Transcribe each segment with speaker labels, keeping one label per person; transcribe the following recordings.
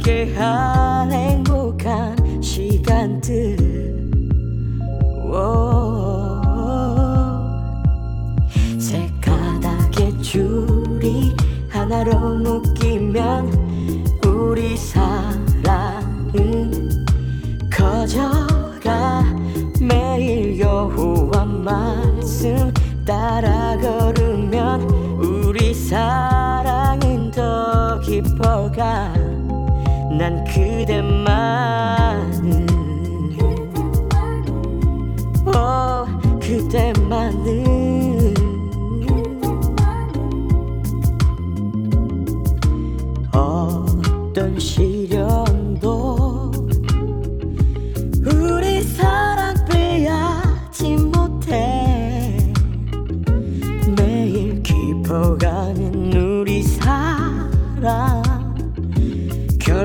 Speaker 1: 함께한 행복한 시간들. 새가닥의 줄이 하나로 묶이면 우리 사랑은 커져가 매일 여호와 말씀 따라 걸으면 우리 사랑 난 그대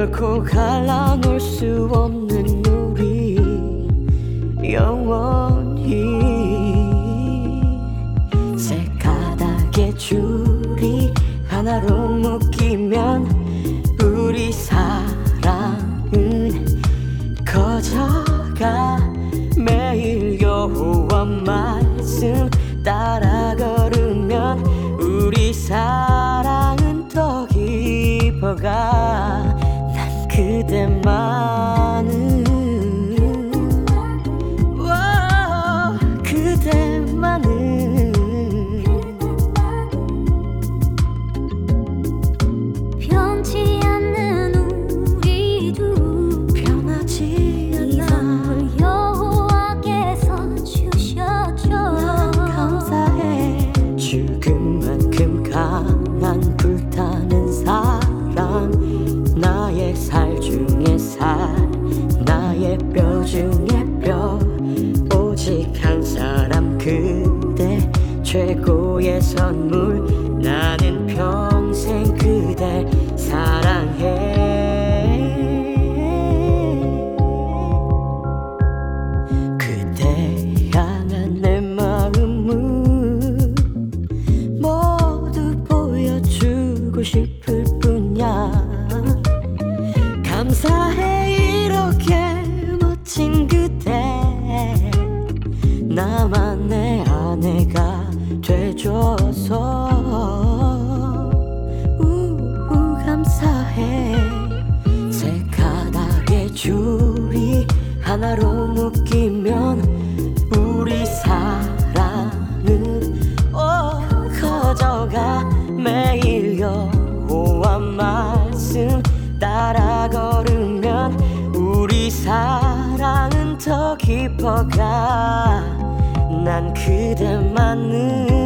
Speaker 1: 결코 갈라놓을 수 없는 우리 영원히. 새 가닥의 줄이 하나로 묶이면 우리 사랑은 커져가. 매일 여호와 말씀 따라 걸으면 우리 사랑은 더 깊어가 난그 최고의 선물. 나는 평생 그대 사랑해. 그대 향한 내 마음은 모두 보여주고 싶을 뿐이야. 감사해 이렇게 멋진 그대. 나만의 아내가 돼줘서. 우우 감사해. 새 가닥의 줄이 하나로 묶이면 우리 사랑은 오 커져가. 매일 여호와 말씀 따라 걸으면 우리 사랑은 더 깊어가 난 그대만을